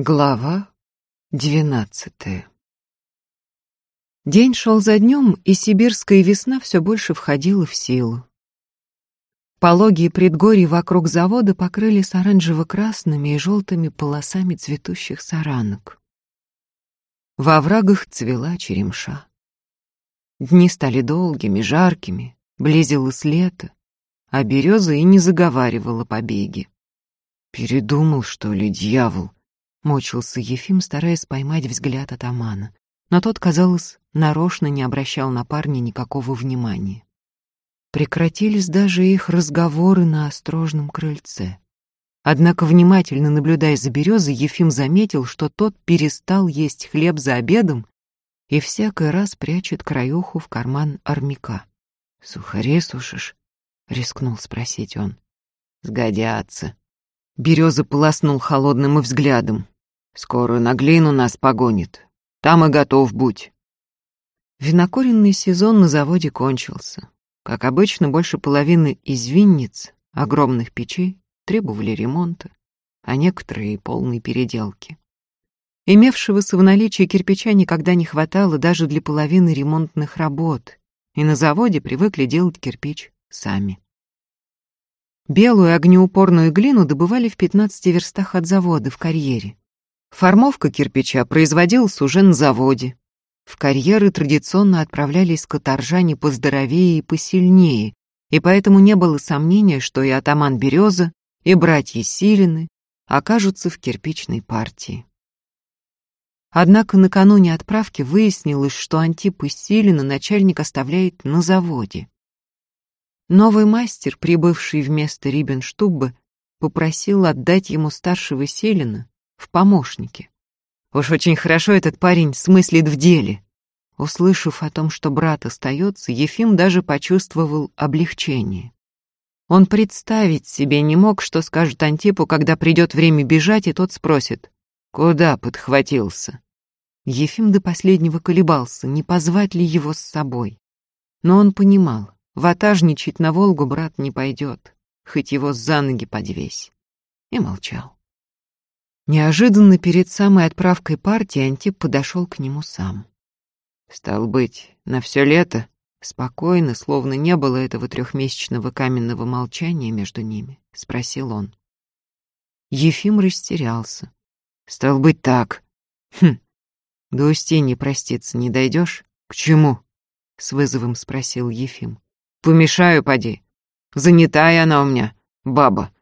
Глава двенадцатая День шел за днем, и сибирская весна все больше входила в силу. Пологие предгорья вокруг завода покрылись оранжево-красными и желтыми полосами цветущих саранок. Во оврагах цвела черемша. Дни стали долгими, жаркими, близилось лето, а береза и не заговаривала побеги. «Передумал, что ли, дьявол?» — мочился Ефим, стараясь поймать взгляд атамана. Но тот, казалось, нарочно не обращал на парня никакого внимания. Прекратились даже их разговоры на острожном крыльце. Однако, внимательно наблюдая за березой, Ефим заметил, что тот перестал есть хлеб за обедом и всякий раз прячет краюху в карман армяка. «Сухари сушишь?» — рискнул спросить он. «Сгодятся». Береза полоснул холодным взглядом. «Скоро на глину нас погонит. Там и готов будь». Винокуренный сезон на заводе кончился. Как обычно, больше половины из винниц, огромных печей, требовали ремонта, а некоторые и полной переделки. Имевшегося в наличии кирпича никогда не хватало даже для половины ремонтных работ, и на заводе привыкли делать кирпич сами. Белую огнеупорную глину добывали в 15 верстах от завода в карьере. Формовка кирпича производилась уже на заводе, в карьеры традиционно отправлялись каторжане поздоровее и посильнее, и поэтому не было сомнения, что и атаман Береза, и братья Силины окажутся в кирпичной партии. Однако накануне отправки выяснилось, что Антип Силина начальник оставляет на заводе. Новый мастер, прибывший вместо Рибенштубба, попросил отдать ему старшего Селина в помощники. Уж очень хорошо этот парень смыслит в деле. Услышав о том, что брат остается, Ефим даже почувствовал облегчение. Он представить себе не мог, что скажет Антипу, когда придет время бежать, и тот спросит, «Куда подхватился?» Ефим до последнего колебался, не позвать ли его с собой. Но он понимал, ватажничать на Волгу брат не пойдет, хоть его за ноги подвесь. И молчал. Неожиданно перед самой отправкой партии Антип подошел к нему сам. Стал быть, на все лето, спокойно, словно не было этого трехмесячного каменного молчания между ними, спросил он. Ефим растерялся. Стал быть так. Хм, до Устиньи проститься не дойдешь? К чему? С вызовом спросил Ефим. Помешаю, поди. Занятая она у меня, баба.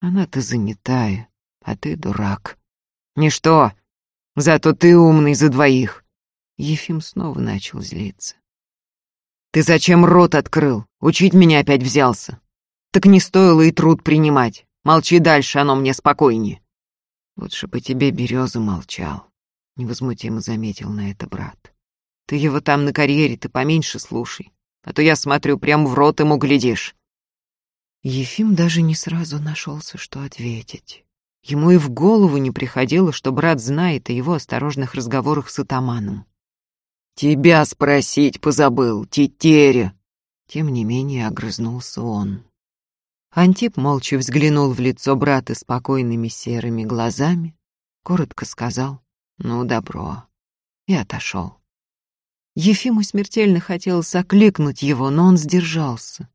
Она-то занятая а ты дурак. Ничто, зато ты умный за двоих. Ефим снова начал злиться. Ты зачем рот открыл? Учить меня опять взялся. Так не стоило и труд принимать. Молчи дальше, оно мне спокойнее. Лучше бы тебе береза молчал, невозмутимо заметил на это брат. Ты его там на карьере ты поменьше слушай, а то я смотрю, прямо в рот ему глядишь. Ефим даже не сразу нашелся, что ответить. Ему и в голову не приходило, что брат знает о его осторожных разговорах с атаманом. «Тебя спросить позабыл, тетеря!» Тем не менее огрызнулся он. Антип молча взглянул в лицо брата спокойными серыми глазами, коротко сказал «Ну, добро», и отошел. Ефиму смертельно хотелось окликнуть его, но он сдержался.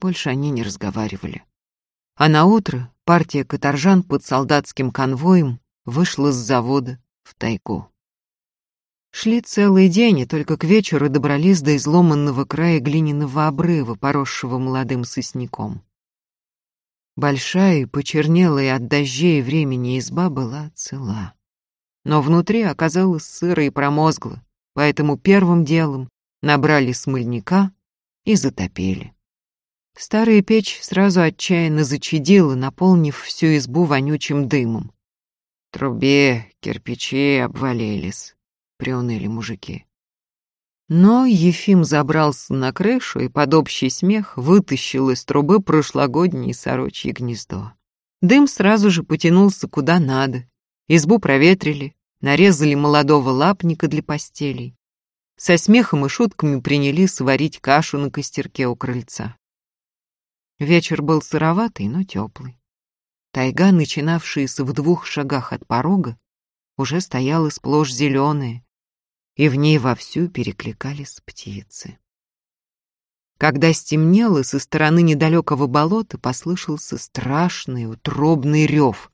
Больше они не разговаривали. А на утро партия каторжан под солдатским конвоем вышла с завода в тайгу. Шли целый день, и только к вечеру добрались до изломанного края глиняного обрыва, поросшего молодым сосняком. Большая и почернелая от дождей времени изба была цела. Но внутри оказалось сыро и промозгло, поэтому первым делом набрали смольника и затопили. Старая печь сразу отчаянно зачадила, наполнив всю избу вонючим дымом. Трубе кирпичи обвалились, приуныли мужики. Но Ефим забрался на крышу и под общий смех вытащил из трубы прошлогоднее сорочье гнездо. Дым сразу же потянулся куда надо. Избу проветрили, нарезали молодого лапника для постелей. Со смехом и шутками принялись варить кашу на костерке у крыльца. Вечер был сыроватый, но теплый. Тайга, начинавшаяся в двух шагах от порога, уже стояла сплошь зеленая, и в ней вовсю перекликались птицы. Когда стемнело, со стороны недалекого болота послышался страшный утробный рев.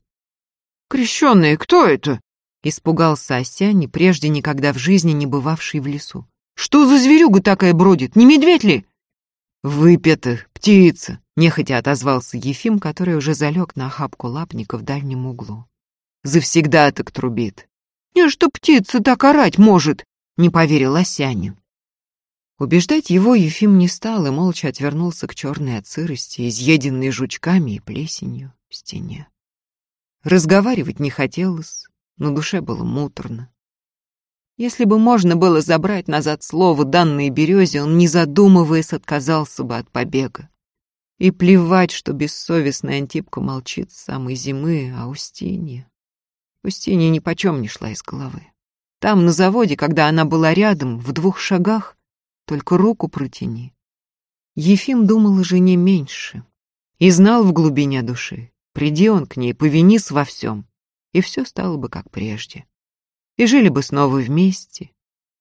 «Крещеные, кто это?» — испугался Осяни, прежде никогда в жизни не бывавший в лесу. «Что за зверюга такая бродит? Не медведь ли?» «Выпята, птица!» — нехотя отозвался Ефим, который уже залег на охапку лапника в дальнем углу. «Завсегда так трубит». «Не, что птица так орать может!» — не поверил Осянин. Убеждать его Ефим не стал и молча отвернулся к черной от сырости, изъеденной жучками и плесенью стене. Разговаривать не хотелось, на душе было муторно. Если бы можно было забрать назад слово, данное березе, он, не задумываясь, отказался бы от побега. И плевать, что бессовестная Антипка молчит с самой зимы, а Устинья... Устинья нипочем не шла из головы. Там, на заводе, когда она была рядом, в двух шагах, только руку протяни. Ефим думал о жене меньше и знал в глубине души, приди он к ней, повинись во всем, и все стало бы как прежде. И жили бы снова вместе,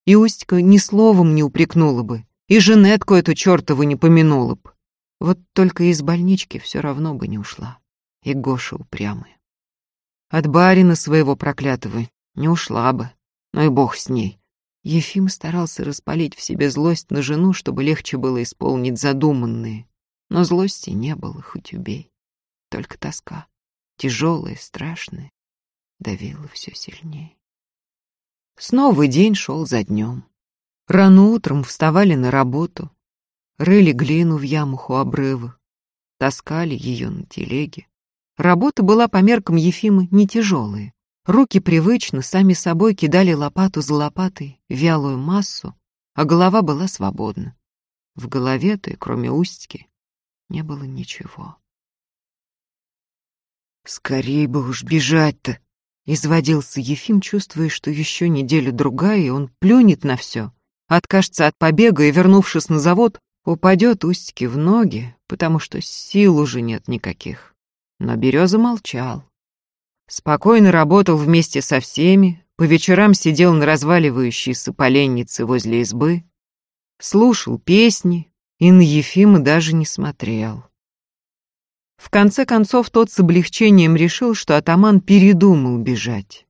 и Устька ни словом не упрекнула бы, и Женетку эту чертову не помянула бы. Вот только из больнички все равно бы не ушла, и Гоша упрямая. От барина своего проклятого не ушла бы, но и бог с ней. Ефим старался распалить в себе злость на жену, чтобы легче было исполнить задуманные. Но злости не было, хоть убей. Только тоска, тяжелая, страшная, давила все сильнее. Снова день шел за днем. Рано утром вставали на работу, рыли глину в ямах у обрыва, таскали ее на телеге. Работа была по меркам Ефима не тяжелая. Руки привычно сами собой кидали лопату за лопатой вялую массу, а голова была свободна. В голове-то, кроме устьки, не было ничего. «Скорей бы уж бежать-то!» — изводился Ефим, чувствуя, что еще неделю-другая, и он плюнет на все, откажется от побега и, вернувшись на завод, упадет устьки в ноги, потому что сил уже нет никаких. Но Береза молчал. Спокойно работал вместе со всеми, по вечерам сидел на разваливающейся поленнице возле избы, слушал песни и на Ефима даже не смотрел. В конце концов, тот с облегчением решил, что атаман передумал бежать.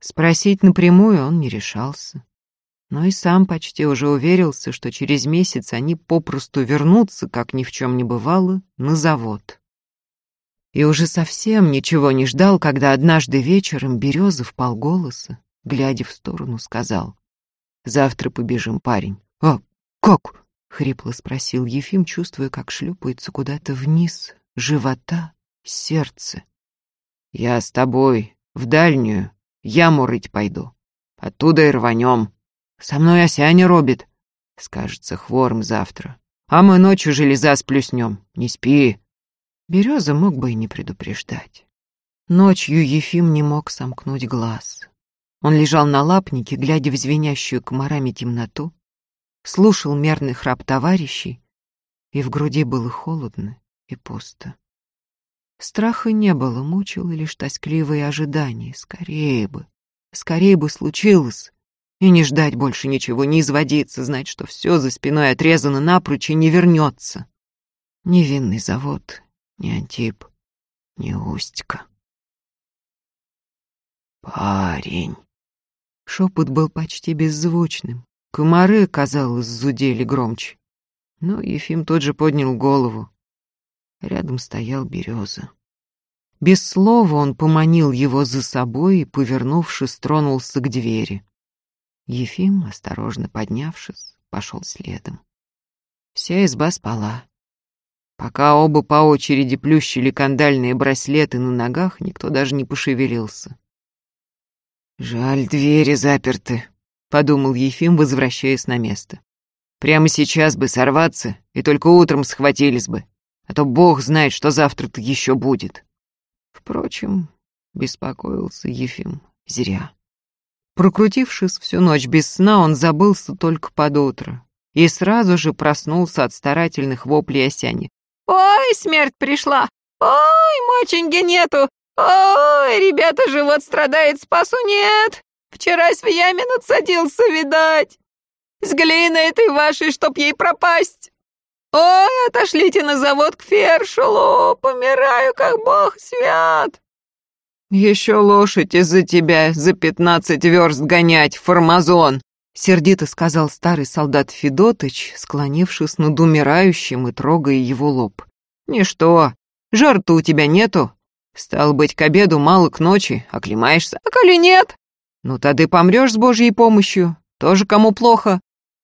Спросить напрямую он не решался. Но и сам почти уже уверился, что через месяц они попросту вернутся, как ни в чем не бывало, на завод и уже совсем ничего не ждал, когда однажды вечером Березов полголоса, глядя в сторону, сказал «Завтра побежим, парень». «А как?» — хрипло спросил Ефим, чувствуя, как шлюпается куда-то вниз, живота, сердце. «Я с тобой в дальнюю яму рыть пойду. Оттуда и рванем. Со мной Осяня робит. Скажется хворм завтра. А мы ночью железа сплюснем. Не спи, Береза мог бы и не предупреждать. Ночью Ефим не мог сомкнуть глаз. Он лежал на лапнике, глядя в звенящую комарами темноту, слушал мерный храп товарищей, и в груди было холодно и пусто. Страха не было, мучило лишь тоскливое ожидание. Скорее бы, скорее бы случилось. И не ждать больше ничего, не изводиться, знать, что все за спиной отрезано напрочь и не вернется. Невинный завод, ни Антип, ни Устька. «Парень!» Шепот был почти беззвучным. Комары, казалось, зудели громче. Но Ефим тот же поднял голову. Рядом стоял береза. Без слова он поманил его за собой и, повернувшись, тронулся к двери. Ефим, осторожно поднявшись, пошел следом. Вся изба спала. Пока оба по очереди плющили кандальные браслеты на ногах, никто даже не пошевелился. «Жаль, двери заперты», — подумал Ефим, возвращаясь на место. «Прямо сейчас бы сорваться, и только утром схватились бы, а то бог знает, что завтра-то еще будет». Впрочем, беспокоился Ефим зря. Прокрутившись всю ночь без сна, он забылся только под утро и сразу же проснулся от старательных воплей Осяни. «Ой, смерть пришла! Ой, моченьки нету! Ой, ребята, живот страдает, спасу нет. Вчерась в яме надсадился, видать. С глиной этой вашей, чтоб ей пропасть. Ой, отошлите на завод к Фершелу, помираю, как бог свят. Еще лошадь из-за тебя за пятнадцать верст гонять, формазон, сердито сказал старый солдат Федотыч, склонившись над умирающим и трогая его лоб. Ничто, жар-то у тебя нету. Стал быть, к обеду мало к ночи, оклемаешься. А коли нет? Ну, тогда помрешь с Божьей помощью. Тоже кому плохо.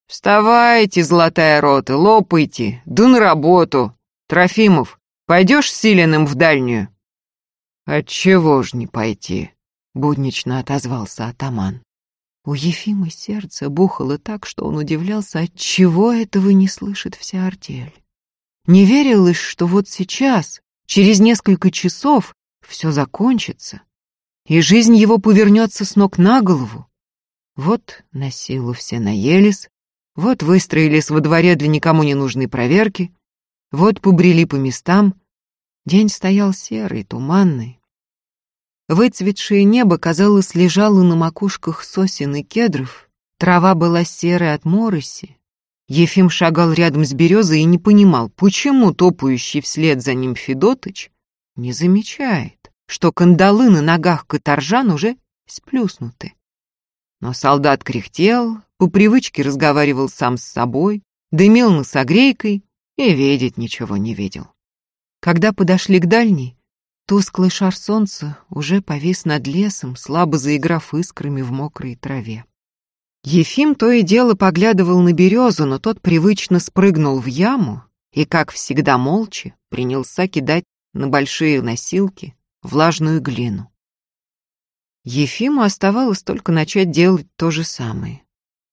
Вставайте, золотая рота, лопайте, да на работу. Трофимов, пойдешь с Силиным в дальнюю? Отчего ж не пойти? Буднично отозвался атаман. У Ефима сердце бухало так, что он удивлялся, отчего этого не слышит вся артель. Не верилось, что вот сейчас, через несколько часов, все закончится, и жизнь его повернется с ног на голову. Вот на силу все наелись, вот выстроились во дворе для никому не нужной проверки, вот побрели по местам. День стоял серый, туманный. Выцветшее небо, казалось, лежало на макушках сосен и кедров, трава была серой от мороси. Ефим шагал рядом с березой и не понимал, почему топающий вслед за ним Федотыч не замечает, что кандалы на ногах каторжан уже сплюснуты. Но солдат кряхтел, по привычке разговаривал сам с собой, дымил носогрейкой и видеть ничего не видел. Когда подошли к дальней, тусклый шар солнца уже повис над лесом, слабо заиграв искрами в мокрой траве. Ефим то и дело поглядывал на березу, но тот привычно спрыгнул в яму и, как всегда молча, принялся кидать на большие носилки влажную глину. Ефиму оставалось только начать делать то же самое.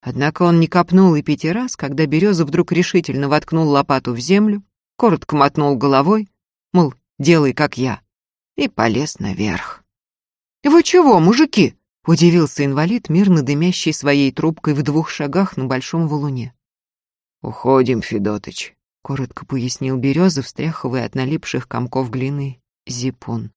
Однако он не копнул и пяти раз, когда береза вдруг решительно воткнул лопату в землю, коротко мотнул головой, мол, делай как я, и полез наверх. «Вы чего, мужики?» — удивился инвалид, мирно дымящий своей трубкой в двух шагах на большом валуне. «Уходим, Федотыч», — коротко пояснил Береза, встряхивая от налипших комков глины зипун.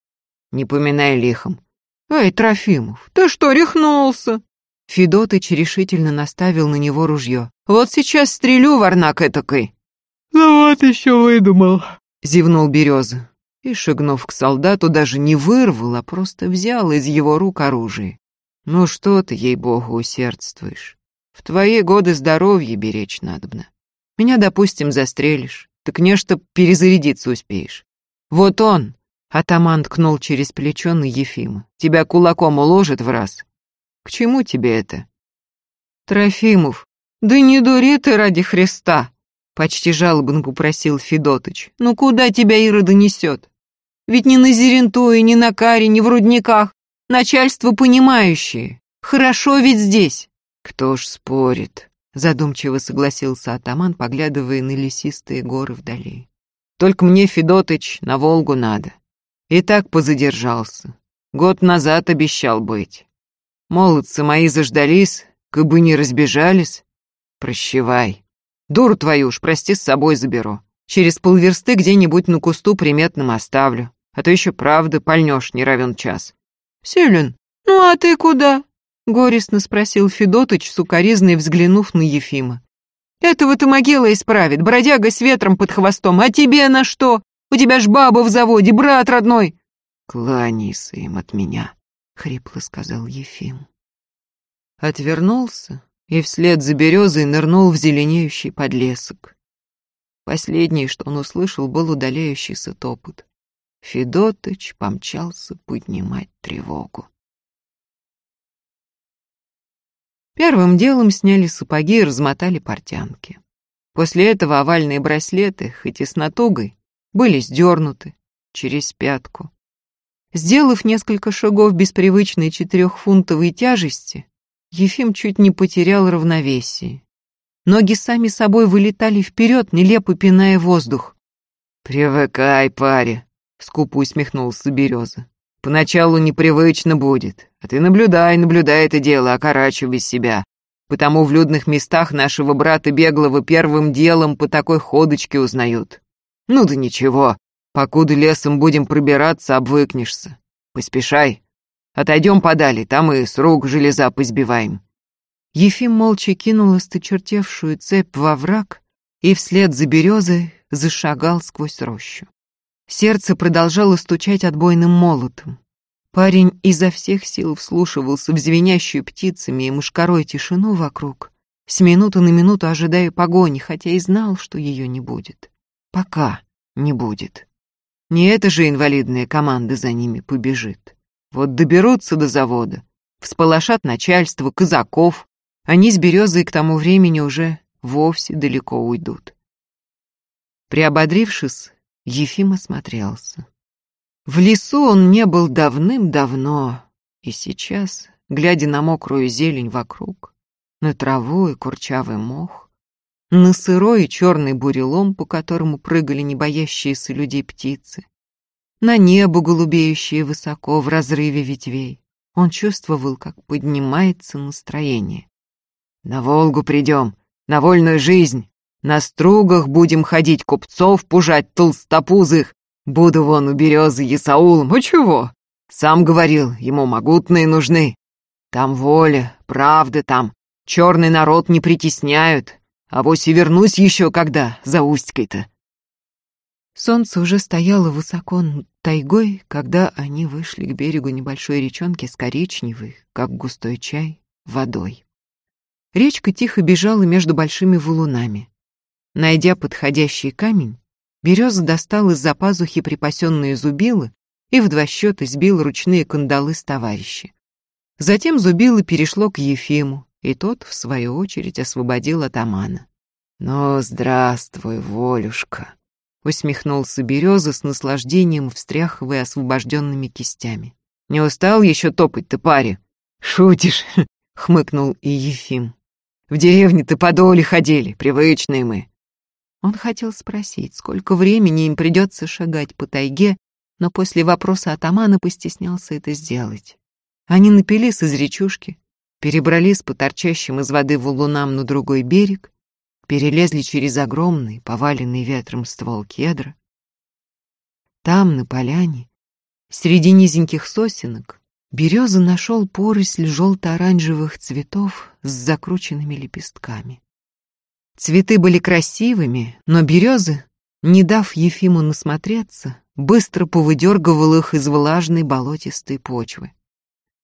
Не поминай лихом. Эй, Трофимов, ты что, рехнулся? Федотыч решительно наставил на него ружье. Вот сейчас стрелю, варнак этакой. Ну вот еще выдумал, зевнул Береза. И, шагнув к солдату, даже не вырвал, а просто взял из его рук оружие. Ну что ты, ей-богу, усердствуешь? В твои годы здоровье беречь надобно. Меня, допустим, застрелишь, так нечто перезарядиться успеешь. Вот он, Атаман ткнул через плечо на Ефима. «Тебя кулаком уложит в раз. К чему тебе это?» «Трофимов, да не дури ты ради Христа!» Почти жалобно попросил Федотыч. «Ну куда тебя Ирода несет? Ведь ни на Зерентуе, ни на Каре, ни в рудниках. Начальство понимающее. Хорошо ведь здесь». «Кто ж спорит?» Задумчиво согласился атаман, поглядывая на лесистые горы вдали. «Только мне, Федотыч, на Волгу надо. И так позадержался. Год назад обещал быть. Молодцы мои заждались, как бы не разбежались. Прощевай. Дуру твою уж, прости, с собой заберу. Через полверсты где-нибудь на кусту приметным оставлю. А то еще правда пальнешь не равен час. Селин, ну а ты куда? Горестно спросил Федотыч, сукоризный взглянув на Ефима. Этого-то могила исправит, бродяга с ветром под хвостом, а тебе на что? У тебя ж баба в заводе, брат родной!» «Кланяйся им от меня», — хрипло сказал Ефим. Отвернулся и вслед за березой нырнул в зеленеющий подлесок. Последнее, что он услышал, был удаляющийся топот. Федотыч помчался поднимать тревогу. Первым делом сняли сапоги и размотали портянки. После этого овальные браслеты, хоть и с натугой, были сдернуты через пятку. Сделав несколько шагов без привычной четырехфунтовой тяжести, Ефим чуть не потерял равновесие. Ноги сами собой вылетали вперед, нелепо пиная воздух. «Привыкай, паре», — скупо усмехнулся Береза. «Поначалу непривычно будет, а ты наблюдай, наблюдай это дело, окорачивай себя. Потому в людных местах нашего брата Беглого первым делом по такой ходочке узнают. Ну да ничего, покуда лесом будем пробираться, обвыкнешься. Поспешай. Отойдем подали, там и с рук железа позбиваем. Ефим молча кинул осточертевшую цепь во враг и вслед за березой зашагал сквозь рощу. Сердце продолжало стучать отбойным молотом. Парень изо всех сил вслушивался в звенящую птицами и мушкарой тишину вокруг, с минуты на минуту ожидая погони, хотя и знал, что ее не будет. Пока не будет. Не эта же инвалидная команда за ними побежит. Вот доберутся до завода, всполошат начальство, казаков, они с березой к тому времени уже вовсе далеко уйдут. Приободрившись, Ефим осмотрелся. В лесу он не был давным-давно, и сейчас, глядя на мокрую зелень вокруг, на траву и курчавый мох, на сырой и черный бурелом, по которому прыгали не боящиеся людей птицы, на небо, голубеющее высоко в разрыве ветвей, он чувствовал, как поднимается настроение. «На Волгу придем, на вольную жизнь, на стругах будем ходить купцов, пужать толстопузых, буду вон у березы Исаулом, а чего? Сам говорил, ему могутные нужны. Там воля, правда там, Черный народ не притесняют, а вось и вернусь еще когда, за Устькой-то. Солнце уже стояло высоко над тайгой, когда они вышли к берегу небольшой речонки с коричневой, как густой чай, водой. Речка тихо бежала между большими валунами. Найдя подходящий камень, Береза достал из-за пазухи припасенные зубилы и в два счета сбил ручные кандалы с товарища. Затем зубило перешло к Ефиму, и тот, в свою очередь, освободил атамана. «Ну, здравствуй, Волюшка!» — усмехнулся Береза с наслаждением, встряхивая освобожденными кистями. «Не устал еще топать ты, паре?» «Шутишь!» — хмыкнул и Ефим. «В деревне-то по доле ходили, привычные мы». Он хотел спросить, сколько времени им придется шагать по тайге, но после вопроса атамана постеснялся это сделать. Они напились из речушки, перебрались по торчащим из воды валунам на другой берег, перелезли через огромный, поваленный ветром ствол кедра. Там, на поляне, среди низеньких сосенок, береза нашел поросль желто-оранжевых цветов с закрученными лепестками. Цветы были красивыми, но березы, не дав Ефиму насмотреться, быстро повыдергивал их из влажной болотистой почвы.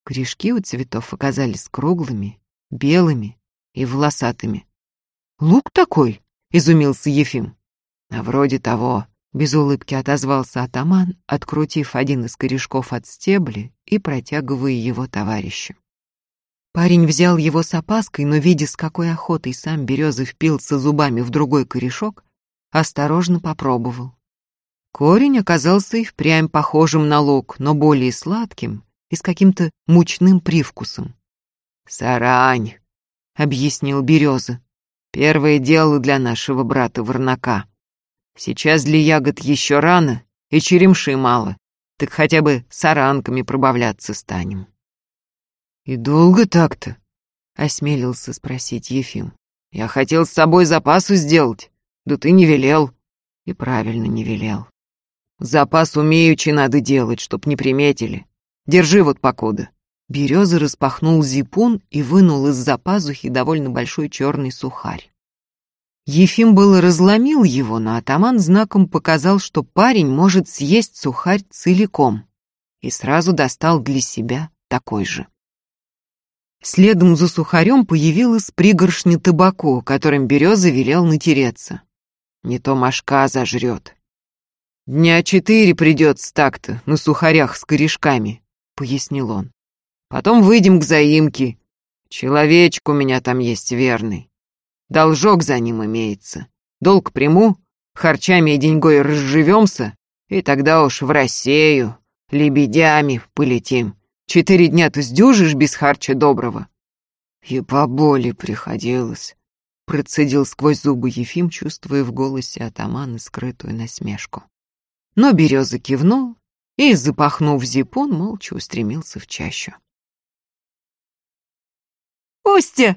Корешки у цветов оказались круглыми, белыми и волосатыми. «Лук такой?» — изумился Ефим. «А вроде того», — без улыбки отозвался атаман, открутив один из корешков от стебля и протягивая его товарищу. Парень взял его с опаской, но, видя, с какой охотой сам березы впился зубами в другой корешок, осторожно попробовал. Корень оказался и впрямь похожим на лук, но более сладким и с каким-то мучным привкусом. «Сарань», — объяснил Береза. «Первое дело для нашего брата Варнака. Сейчас для ягод еще рано и черемши мало, так хотя бы саранками пробавляться станем». «И долго так-то?» — осмелился спросить Ефим. «Я хотел с собой запасу сделать, да ты не велел». И правильно не велел. «Запас умеючи надо делать, чтоб не приметили. Держи вот покуда». Береза распахнул зипун и вынул из-за пазухи довольно большой черный сухарь. Ефим было разломил его, но атаман знаком показал, что парень может съесть сухарь целиком, и сразу достал для себя такой же. Следом за сухарем появилась пригоршня табаку, которым Береза велел натереться. Не то мошка зажрет. Дня четыре придется так-то, на сухарях с корешками. — пояснил он. «Потом выйдем к заимке. Человечек у меня там есть верный. Должок за ним имеется. Долг приму, харчами и деньгой разживемся, и тогда уж в Россию, лебедями полетим. Четыре дня ты сдюжишь без харча доброго?» «И по боли приходилось», — процедил сквозь зубы Ефим, чувствуя в голосе атамана скрытую насмешку. Но Береза кивнул и, запахнув зипун, молча устремился в чащу. «Устя!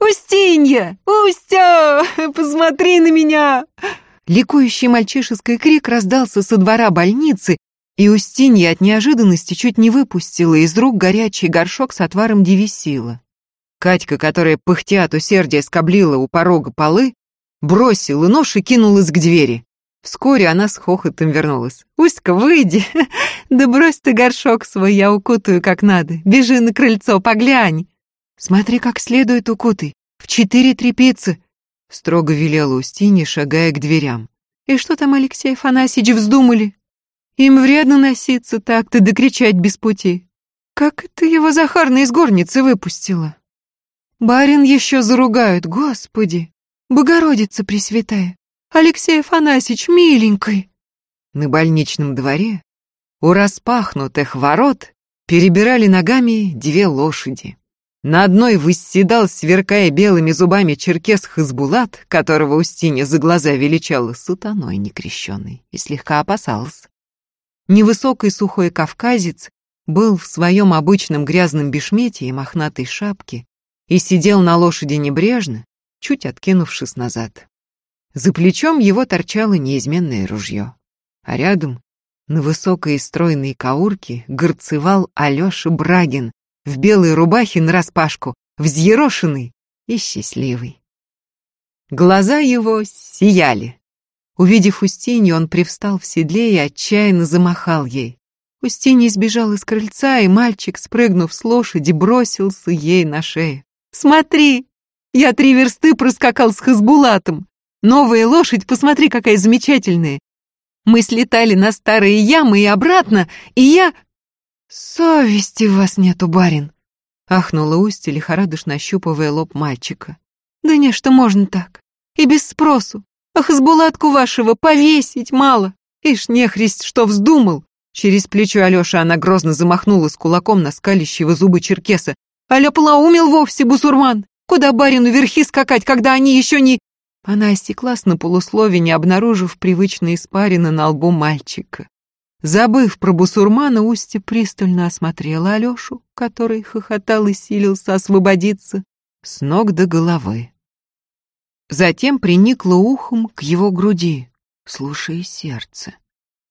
Устинья! Устя! Посмотри на меня!» Ликующий мальчишеский крик раздался со двора больницы, и Устинья от неожиданности чуть не выпустила из рук горячий горшок с отваром девисила. Катька, которая пыхтя от усердия скоблила у порога полы, бросила нож и кинулась к двери. Вскоре она с хохотом вернулась. «Уська, выйди! Да брось ты горшок свой, я укутаю как надо. Бежи на крыльцо, поглянь!» «Смотри, как следует укутай, в четыре трепицы!» Строго велела Устинья, шагая к дверям. «И что там, Алексей Афанасьевич, вздумали? Им вредно носиться так-то, да кричать без пути. Как это его Захарна из горницы выпустила? Барин еще заругают, господи! Богородица Пресвятая! Алексей Афанасьевич, миленький!» На больничном дворе у распахнутых ворот перебирали ногами две лошади. На одной восседал, сверкая белыми зубами, черкес Хазбулат, которого Устинья за глаза величала сатаной некрещенной и слегка опасался. Невысокий сухой кавказец был в своем обычном грязном бешмете и мохнатой шапке и сидел на лошади небрежно, чуть откинувшись назад. За плечом его торчало неизменное ружье, а рядом, на высокой и стройной каурке, горцевал Алеша Брагин в белой рубахе нараспашку, взъерошенный и счастливый. Глаза его сияли. Увидев Устинью, он привстал в седле и отчаянно замахал ей. Устинья сбежал из крыльца, и мальчик, спрыгнув с лошади, бросился ей на шею. «Смотри! Я три версты проскакал с Хазбулатом! Новая лошадь, посмотри, какая замечательная. Мы слетали на старые ямы и обратно, и я... Совести у вас нету, барин, ахнула Устья, лихорадочно ощупывая лоб мальчика. Да не, что можно так. И без спросу. Ах, с булатку вашего повесить мало. Ишь, нехрист, что вздумал. Через плечо Алёши она грозно замахнулась кулаком на скалящего зубы черкеса. Аля полоумел вовсе, бусурман. Куда барину верхи скакать, когда они еще не... Она осеклась на полуслове, не обнаружив привычной испарины на лбу мальчика. Забыв про бусурмана, Устья пристально осмотрела Алешу, который хохотал и силился освободиться с ног до головы. Затем приникла ухом к его груди, слушая сердце.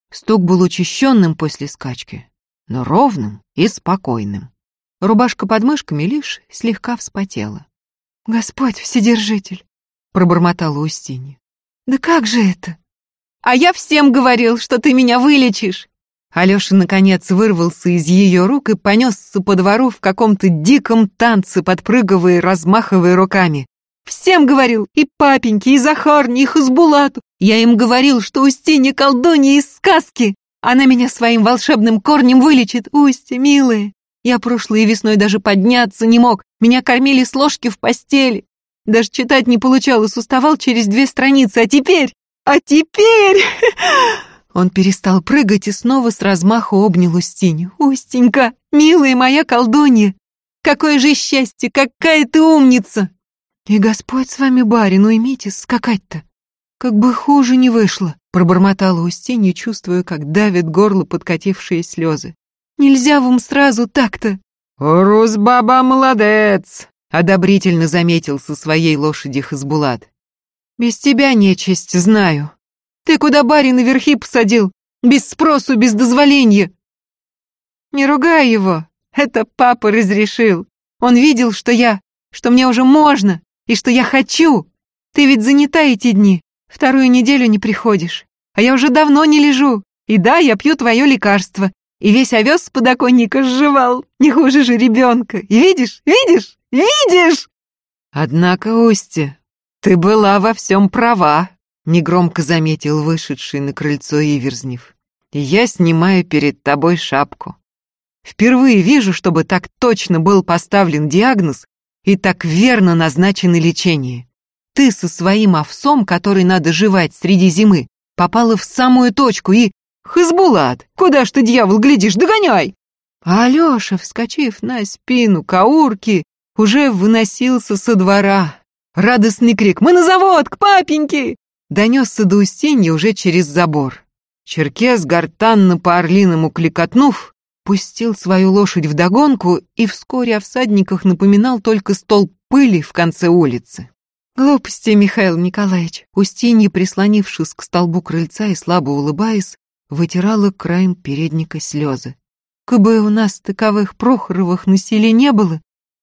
Стук был учащенным после скачки, но ровным и спокойным. Рубашка под мышками лишь слегка вспотела. «Господь Вседержитель, пробормотала Устинья. «Да как же это? А я всем говорил, что ты меня вылечишь!» Алёша, наконец, вырвался из ее рук и понесся по двору в каком-то диком танце, подпрыгивая и размахивая руками. «Всем говорил, и папеньке, и Захарне, и Хазбулату. Я им говорил, что Устинья колдунья из сказки. Она меня своим волшебным корнем вылечит, Устья, милая. Я прошлой весной даже подняться не мог. Меня кормили с ложки в постели. Даже читать не получалось, уставал через две страницы, а теперь... А теперь... Он перестал прыгать и снова с размаху обнял Устинью. «Устенька, милая моя колдунья! Какое же счастье, какая ты умница!» «И Господь с вами, барин, уймитесь скакать-то!» «Как бы хуже не вышло!» — пробормотала Устинья, чувствуя, как давит горло подкатившие слезы. «Нельзя вам сразу так-то!» «Урус баба молодец!» Одобрительно заметил со своей лошади Хазбулат. «Без тебя нечисть, знаю. Ты куда барина верхи посадил? Без спросу, без дозволения!» «Не ругай его, это папа разрешил. Он видел, что я, что мне уже можно, и что я хочу. Ты ведь занята эти дни, вторую неделю не приходишь. А я уже давно не лежу. И да, я пью твое лекарство. И весь овес с подоконника сживал, не хуже же ребенка. И видишь, видишь, Видишь?» «Однако, Устья, ты была во всем права», — негромко заметил вышедший на крыльцо Иверзнев. «Я снимаю перед тобой шапку. Впервые вижу, чтобы так точно был поставлен диагноз и так верно назначено лечение. Ты со своим овсом, который надо жевать среди зимы, попала в самую точку и... Хазбулат, куда ж ты, дьявол, глядишь, догоняй!» А Алеша, вскочив на спину каурки, уже выносился со двора. Радостный крик «Мы на завод, к папеньке!» донесся до Устинья уже через забор. Черкес, гортанно по-орлиному кликотнув, пустил свою лошадь в догонку и вскоре о всадниках напоминал только столб пыли в конце улицы. Глупости, Михаил Николаевич. Устинья, прислонившись к столбу крыльца и слабо улыбаясь, вытирала краем передника слезы. «Кабы у нас таковых Прохоровых на селе не было,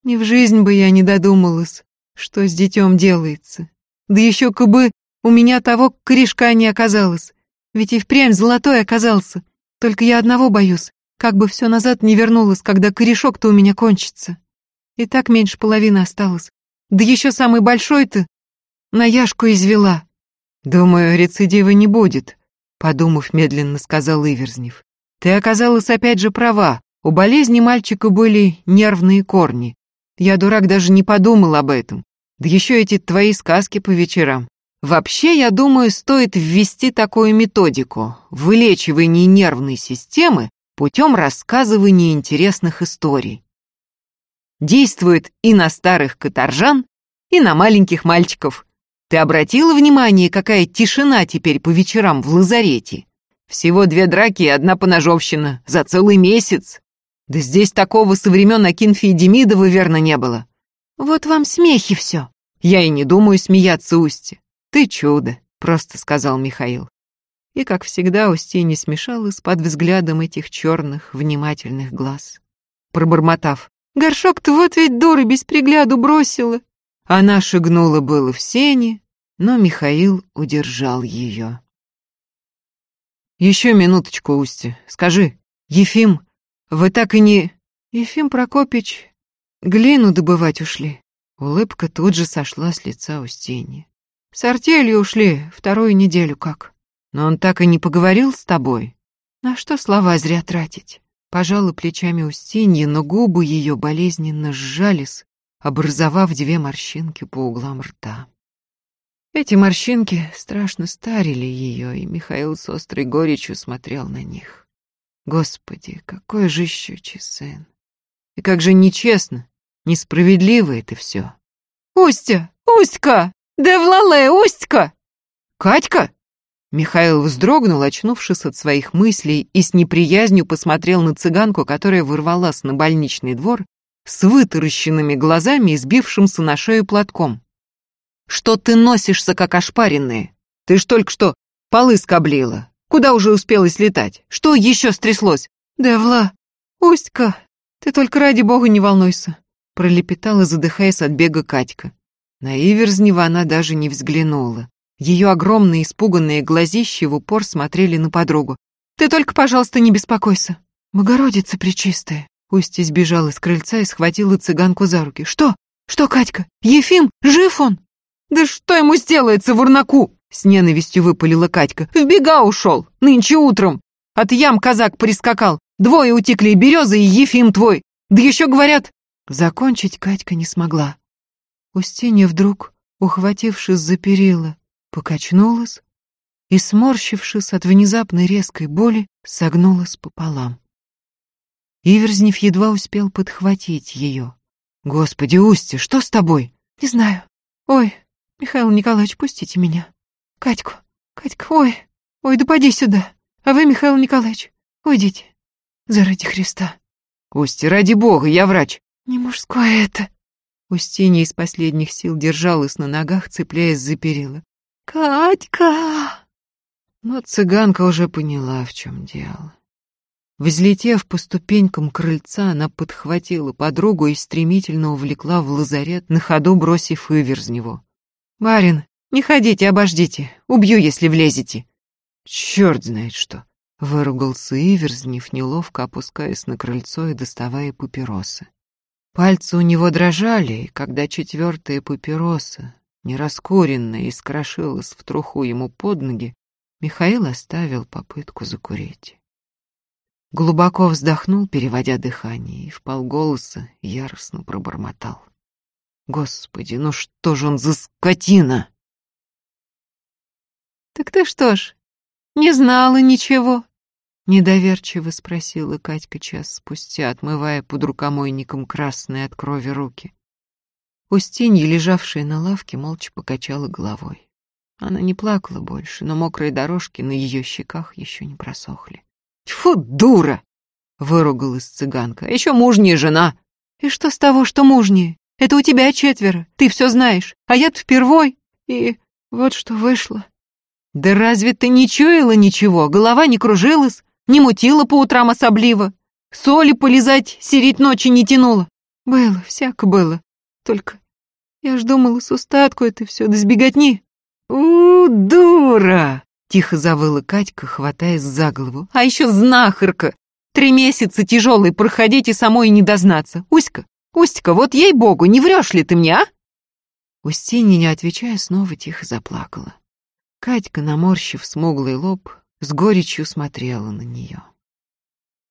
ни в жизнь бы я не додумалась, что с детем делается. Да еще кабы у меня того корешка не оказалось, ведь и впрямь золотой оказался. Только я одного боюсь, как бы все назад не вернулось, когда корешок-то у меня кончится. И так меньше половины осталось. Да еще самый большой-то на Яшку извела. Думаю, рецидива не будет, подумав, медленно сказал Иверзнев. Ты оказалась опять же права. У болезни мальчика были нервные корни. Я, дурак, даже не подумал об этом. Да еще эти твои сказки по вечерам. Вообще, я думаю, стоит ввести такую методику – вылечивание нервной системы путем рассказывания интересных историй. Действует и на старых каторжан, и на маленьких мальчиков. Ты обратила внимание, какая тишина теперь по вечерам в лазарете? Всего две драки и одна поножовщина за целый месяц. Да здесь такого со времен Акинфии Демидова верно не было. Вот вам смехи все. Я и не думаю смеяться, Усти. «Ты чудо», — просто сказал Михаил. И, как всегда, Устинья смешалась под взглядом этих черных, внимательных глаз. Пробормотав, «Горшок-то вот ведь дура без пригляду бросила». Она шагнула было в сени, но Михаил удержал ее. «Еще минуточку, Усти. Скажи, Ефим, вы так и не...» «Ефим Прокопич, глину добывать ушли». Улыбка тут же сошла с лица Устиньи. С артелью ушли вторую неделю как. Но он так и не поговорил с тобой. На что слова зря тратить? Пожала плечами Устинья, но губы ее болезненно сжались, образовав две морщинки по углам рта. Эти морщинки страшно старили ее, и Михаил с острой горечью смотрел на них. Господи, какой же щучий сын! И как же нечестно, несправедливо это все. «Устя! Устька!» «Да в лале, Устька!» «Катька?» Михаил вздрогнул, очнувшись от своих мыслей, и с неприязнью посмотрел на цыганку, которая вырвалась на больничный двор с вытаращенными глазами и сбившимся на шею платком. «Что ты носишься, как ошпаренные? Ты ж только что полы скоблила. Куда уже успела слетать? Что еще стряслось?» «Да, Вла, Устька, ты только ради бога не волнуйся», пролепетала, задыхаясь от бега Катька. На Иверзнева она даже не взглянула. Ее огромные испуганные глазищи в упор смотрели на подругу. «Ты только, пожалуйста, не беспокойся. Богородица пречистая». Устья сбежала с крыльца и схватила цыганку за руки. «Что? Что, Катька? Ефим? Жив он?» «Да что ему сделается, вурнаку?» С ненавистью выпалила Катька. «В бега ушел, нынче утром. От ям казак прискакал. Двое утекли, Береза и Ефим твой. Да еще говорят...» Закончить Катька не смогла. Устинья вдруг, ухватившись за перила, покачнулась и, сморщившись от внезапной резкой боли, согнулась пополам. Иверзнев едва успел подхватить ее. «Господи, Устья, что с тобой?» «Не знаю. Ой, Михаил Николаевич, пустите меня. Катьку, Катька, ой, ой, да поди сюда. А вы, Михаил Николаевич, уйдите. Заради Христа». «Устья, ради бога, я врач». «Не мужское это», Устинья из последних сил держалась на ногах, цепляясь за перила. «Катька!» Но цыганка уже поняла, в чем дело. Взлетев по ступенькам крыльца, она подхватила подругу и стремительно увлекла в лазарет, на ходу бросив Иверзневу. «Барин, не ходите, обождите, убью, если влезете». «Черт знает что!» — выругался Иверзнев, неловко опускаясь на крыльцо и доставая папиросы. Пальцы у него дрожали, когда четвертая папироса, нераскуренная, искрошилась в труху ему под ноги, Михаил оставил попытку закурить. Глубоко вздохнул, переводя дыхание, и вполголоса яростно пробормотал. «Господи, ну что же он за скотина?» «Так ты что ж, не знала ничего?» Недоверчиво спросила Катька час спустя, отмывая под рукомойником красные от крови руки. Устинья, лежавшая на лавке, молча покачала головой. Она не плакала больше, но мокрые дорожки на ее щеках еще не просохли. «Тьфу, дура!» — выругалась цыганка. «А еще мужняя жена!» «И что с того, что мужняя? Это у тебя четверо, ты все знаешь, а я-то впервой. И вот что вышло». Да разве ты не чуяла ничего? Голова не кружилась, не мутила по утрам особливо, соли полезать сереть ночи не тянула. Было, всяко было. Только я ж думала, с устатку это все, да сбеготни. У, дура! Тихо завыла Катька, хватаясь за голову. А еще знахарка! Три месяца тяжелый проходить и самой не дознаться. Уська, Устька, вот ей-богу, не врешь ли ты мне, а? Устинья, не отвечая, снова тихо заплакала. Катька, наморщив смуглый лоб, с горечью смотрела на нее.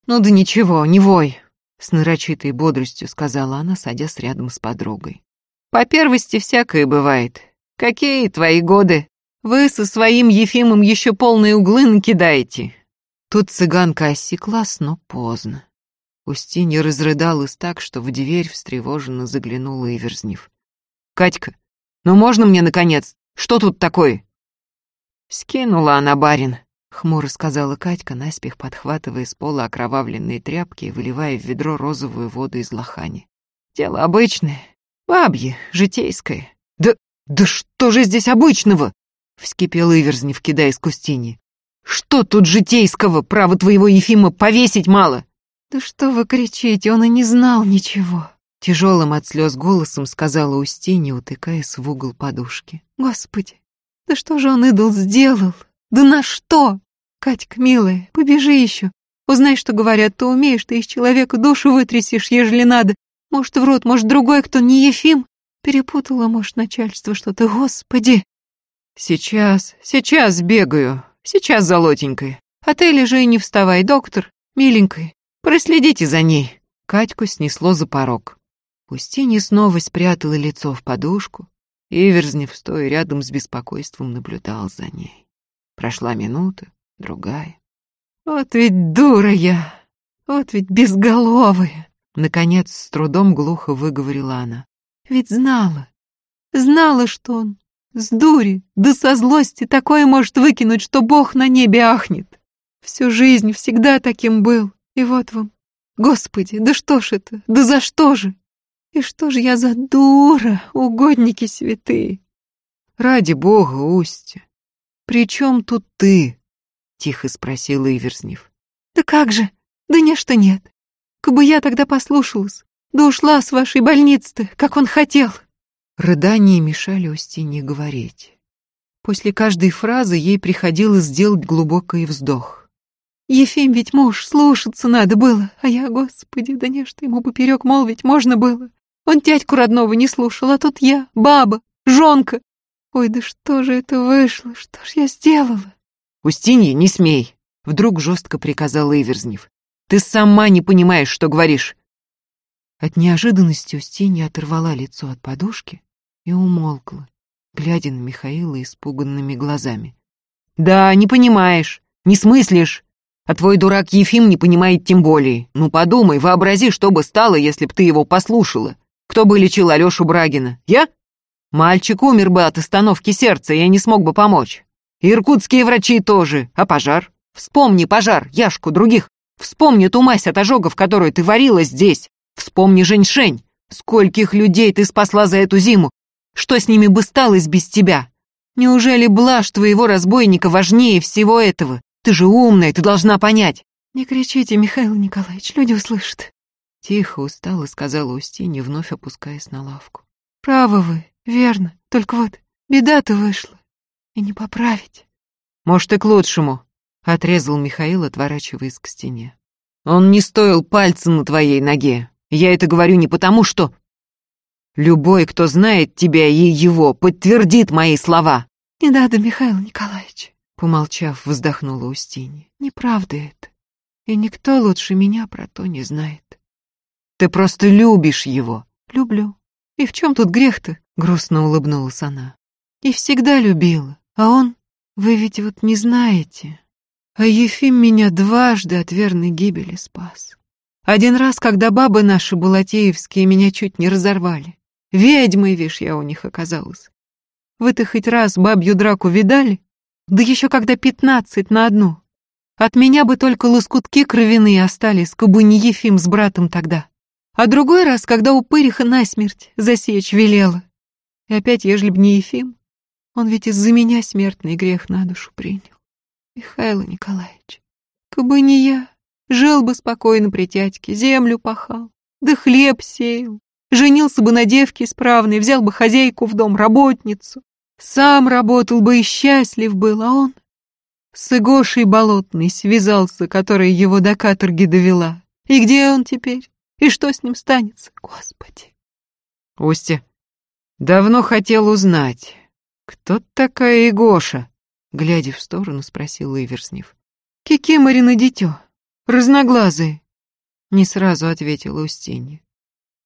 «Ну да ничего, не вой», — с нарочитой бодростью сказала она, садясь рядом с подругой. «По первости всякое бывает. Какие твои годы? Вы со своим Ефимом еще полные углы накидаете». Тут цыганка осеклась, но поздно. Устинья разрыдалась так, что в дверь встревоженно заглянула Иверзнев. «Катька, ну можно мне, наконец? Что тут такое?» «Скинула она, барин», — хмуро сказала Катька, наспех подхватывая с пола окровавленные тряпки и выливая в ведро розовую воду из лохани. «Дело обычное, бабье, житейское». «Да, да что же здесь обычного?» — вскипел Иверзнев, кидая с Кустини. «Что тут житейского? Право твоего Ефима повесить мало!» «Да что вы кричите, он и не знал ничего!» Тяжелым от слез голосом сказала Устинья, утыкаясь в угол подушки. «Господи, да что же он, идол, сделал? Да на что? Катька, милая, побежи еще. Узнай, что говорят, ты умеешь, ты из человека душу вытрясешь, ежели надо. Может, в рот, может, другой, кто не Ефим. Перепутала, может, начальство что-то, господи. Сейчас, сейчас бегаю, сейчас, золотенькая. А ты лежи и не вставай, доктор, миленькая. Проследите за ней. Катьку снесло за порог. Устинья снова спрятала лицо в подушку, Иверзнев, стоя рядом с беспокойством, наблюдал за ней. Прошла минута, другая. «Вот ведь дура я! Вот ведь безголовая!» Наконец, с трудом глухо выговорила она. «Ведь знала, знала, что он с дури, да со злости такое может выкинуть, что Бог на небе ахнет. Всю жизнь всегда таким был, и вот вам. Господи, да что ж это, да за что же? И что же я за дура, угодники святые? Ради бога, Устья, при чем тут ты? Тихо спросила Иверзнев. Да как же, да не что нет. Кабы я тогда послушалась, да ушла с вашей больницы как он хотел. Рыдания мешали Устине говорить. После каждой фразы ей приходилось сделать глубокий вздох. Ефим ведь муж, слушаться надо было, а я, господи, да не что ему поперек молвить можно было. Он дядьку родного не слушал, а тут я, баба, жонка. Ой, да что же это вышло, что ж я сделала? Устинья, не смей, вдруг жестко приказал Иверзнев. Ты сама не понимаешь, что говоришь. От неожиданности Устинья оторвала лицо от подушки и умолкла, глядя на Михаила испуганными глазами. «Да, не понимаешь, не смыслишь, а твой дурак Ефим не понимает тем более. Ну подумай, вообрази, что бы стало, если б ты его послушала. Кто бы лечил Алешу Брагина? Я? Мальчик умер бы от остановки сердца, я не смог бы помочь. иркутские врачи тоже. А пожар? Вспомни пожар, Яшку, других. Вспомни ту мазь от ожогов, которую ты варила здесь. Вспомни Женьшень. Скольких людей ты спасла за эту зиму. Что с ними бы сталось без тебя? Неужели блажь твоего разбойника важнее всего этого? Ты же умная, ты должна понять. Не кричите, Михаил Николаевич, люди услышат. Тихо, устало сказала Устинья, вновь опускаясь на лавку. «Правы вы, верно. Только вот беда-то вышла. И не поправить». «Может, и к лучшему», — отрезал Михаил, отворачиваясь к стене. «Он не стоил пальца на твоей ноге. Я это говорю не потому, что...» «Любой, кто знает тебя и его, подтвердит мои слова». «Не надо, Михаил Николаевич», — помолчав, вздохнула Устинья. «Неправда это. И никто лучше меня про то не знает». Ты просто любишь его. Люблю. И в чем тут грех-то? Грустно улыбнулась она. И всегда любила. А он, вы ведь вот не знаете. А Ефим меня дважды от верной гибели спас. Один раз, когда бабы наши булатеевские меня чуть не разорвали. Ведьмой, вишь, я у них оказалась. Вы-то хоть раз бабью драку видали? Да еще когда пятнадцать на одну. От меня бы только лоскутки кровяные остались, кабы не Ефим с братом тогда. А другой раз, когда упыриха насмерть засечь велела. И опять, ежели б не Ефим, Он ведь из-за меня смертный грех на душу принял. Михаил Николаевич, кабы не я, жил бы спокойно при тятьке, землю пахал, да хлеб сеял, женился бы на девке исправной, взял бы хозяйку в дом, работницу, сам работал бы и счастлив был, а он с Игошей Болотной связался, которая его до каторги довела. И где он теперь? И что с ним станется, Господи? Устя, давно хотел узнать, кто такая Игоша? Глядя в сторону, спросил Иверснев. Кикиморина дитё, разноглазые. Не сразу ответила Устинья.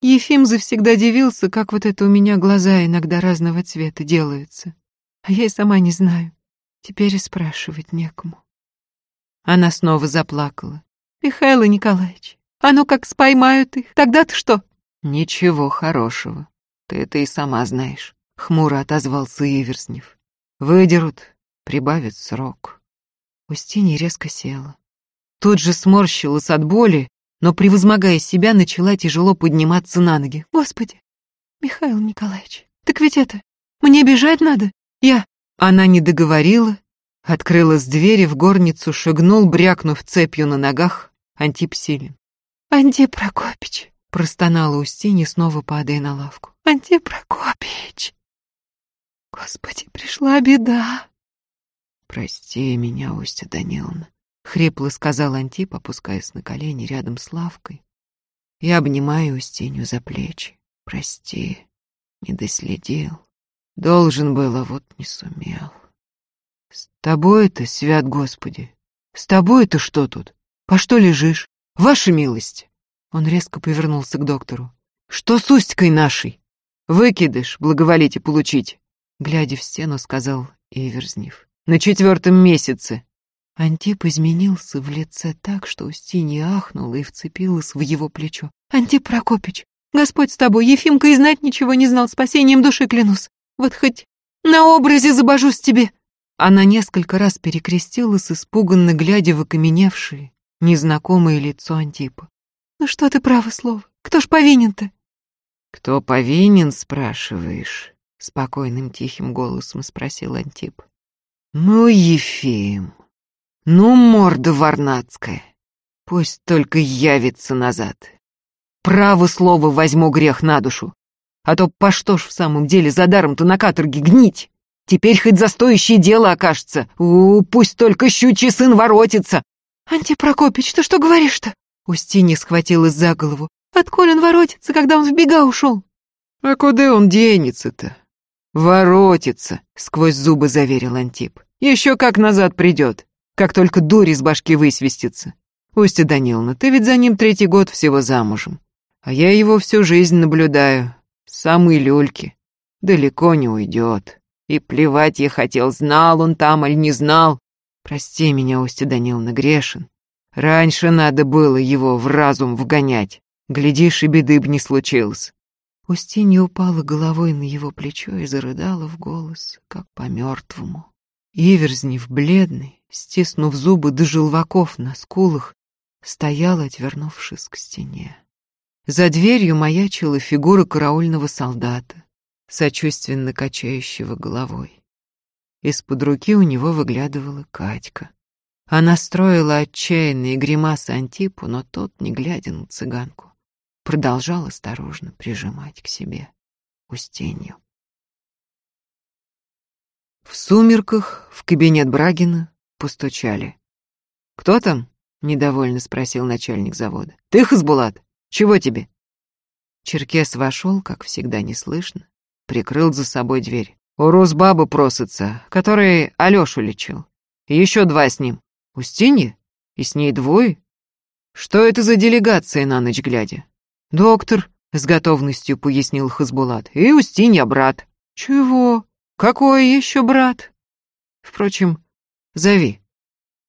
Ефим завсегда дивился, как вот это у меня глаза иногда разного цвета делаются. А я и сама не знаю. Теперь и спрашивать некому. Она снова заплакала. «Михаил Николаевич, а ну как споймают их, тогда-то что?» «Ничего хорошего. Ты это и сама знаешь», — хмуро отозвался Иверснев. «Выдерут, прибавят срок». Устинья резко села. Тут же сморщилась от боли, но, превозмогая себя, начала тяжело подниматься на ноги. «Господи, Михаил Николаевич, так ведь это, мне бежать надо? Я...» Она не договорила, открыла с двери в горницу, шагнул, брякнув цепью на ногах, Антип «Анти Прокопич!» — простонала Устинья, снова падая на лавку. «Анти Прокопич!» «Господи, пришла беда!» «Прости меня, Устья Даниловна», — хрипло сказал Антип, опускаясь на колени рядом с лавкой. Я обнимаю Устинью за плечи. «Прости, не доследил». Должен был, а вот не сумел. С тобой-то, свят Господи, с тобой-то что тут? По что лежишь? Ваша милость. Он резко повернулся к доктору. Что с Устькой нашей? Выкидыш, благоволите получить. Глядя в стену, сказал Иверзнев. На четвертом месяце. Антип изменился в лице так, что Устинья ахнула и вцепилась в его плечо. «Антип Прокопич, Господь с тобой, Ефимка и знать ничего не знал, спасением души клянусь. Вот хоть на образе забожусь тебе!» Она несколько раз перекрестилась, испуганно глядя в окаменевшее, незнакомое лицо Антипа. «Ну что ты, право слово, кто ж повинен-то?» «Кто повинен, спрашиваешь?» — спокойным тихим голосом спросил Антип. «Ну, Ефим, ну, морда варнацкая, пусть только явится назад. Право слово возьму грех на душу. А то по что ж в самом деле за даром-то на каторге гнить? Теперь хоть за стоящее дело окажется. У, пусть только щучий сын воротится. Антипрокопич, ты что говоришь-то? Устинья схватилась за голову. Отколь он воротится, когда он в бега ушел? А куда он денется-то? Воротится, сквозь зубы заверил Антип. Еще как назад придет, как только дурь из башки высвистится. Устья Даниловна, ты ведь за ним третий год всего замужем. А я его всю жизнь наблюдаю, самой люльки. Далеко не уйдет. И плевать я хотел, знал он там или не знал. Прости меня, Устья Даниловна, грешен. Раньше надо было его в разум вгонять. Глядишь, и беды б не случилось. Устинья упала головой на его плечо и зарыдала в голос, как по мертвому. Иверзнев, бледный, стиснув зубы до желваков на скулах, стоял, отвернувшись к стене. За дверью маячила фигура караульного солдата, сочувственно качающего головой. Из-под руки у него выглядывала Катька. Она строила отчаянные гримасы Антипу, но тот, не глядя на цыганку, продолжал осторожно прижимать к себе Устинью. В сумерках в кабинет Брагина постучали. «Кто там?» — недовольно спросил начальник завода. «Ты, Хасбулат?» Чего тебе?» Черкес вошел, как всегда неслышно, прикрыл за собой дверь. «У Росбабы просится, который Алёшу лечил. Еще два с ним. Устинья? И с ней двое? Что это за делегация на ночь глядя?» «Доктор», — с готовностью пояснил Хазбулат. «И Устинья брат». «Чего? Какой еще брат?» «Впрочем, зови».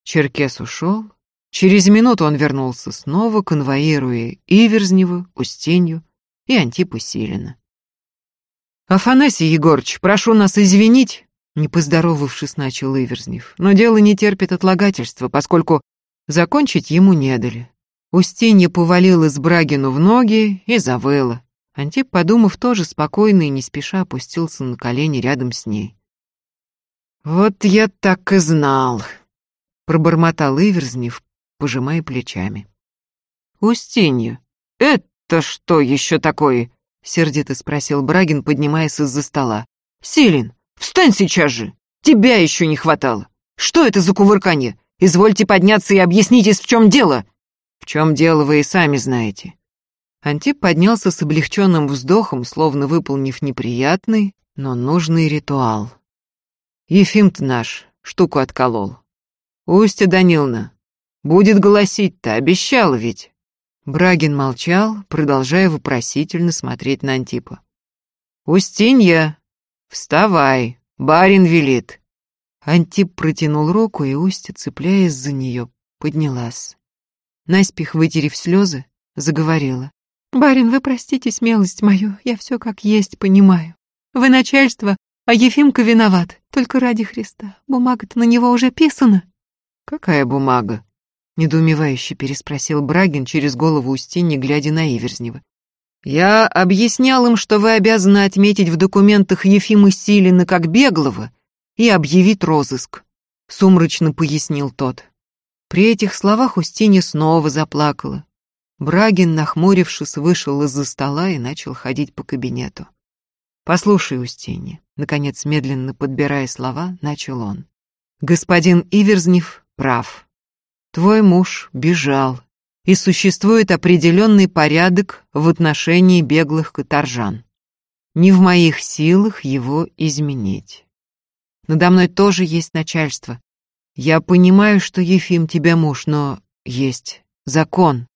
Черкес ушел, Через минуту он вернулся снова, конвоируя Иверзнева, Устинью и Антипу Силина. «Афанасий Егорыч, прошу нас извинить», — не поздоровавшись, начал Иверзнев, «но дело не терпит отлагательства, поскольку закончить ему не дали». Устинья повалилась Брагину в ноги и завыла. Антип, подумав, тоже спокойно и не спеша опустился на колени рядом с ней. Вот я так и знал, пробормотал Иверзнев, пожимая плечами. Устинья, это что еще такое? Сердито спросил Брагин, поднимаясь из-за стола. Силин, встань сейчас же! Тебя еще не хватало! Что это за кувырканье? Извольте подняться и объяснитесь, в чем дело!» «В чем дело, вы и сами знаете». Антип поднялся с облегченным вздохом, словно выполнив неприятный, но нужный ритуал. «Ефим-то наш штуку отколол. Устья Даниловна, будет голосить-то, обещала ведь». Брагин молчал, продолжая вопросительно смотреть на Антипа. «Устинья, вставай, барин велит». Антип протянул руку, и Устья, цепляясь за нее, поднялась. Наспех вытерев слезы, заговорила. «Барин, вы простите смелость мою, я все как есть понимаю. Вы начальство, а Ефимка виноват, только ради Христа. Бумага-то на него уже писана». «Какая бумага?» — недоумевающе переспросил Брагин через голову Устиньи, глядя на Иверзнева. «Я объяснял им, что вы обязаны отметить в документах Ефима Силина как беглого и объявить розыск», — сумрачно пояснил тот. При этих словах Устинья снова заплакала. Брагин, нахмурившись, вышел из-за стола и начал ходить по кабинету. «Послушай, Устинья», — наконец, медленно подбирая слова, начал он. «Господин Иверзнев прав. Твой муж бежал, и существует определенный порядок в отношении беглых каторжан. Не в моих силах его изменить. Надо мной тоже есть начальство. Я понимаю, что Ефим тебя муж, но есть закон.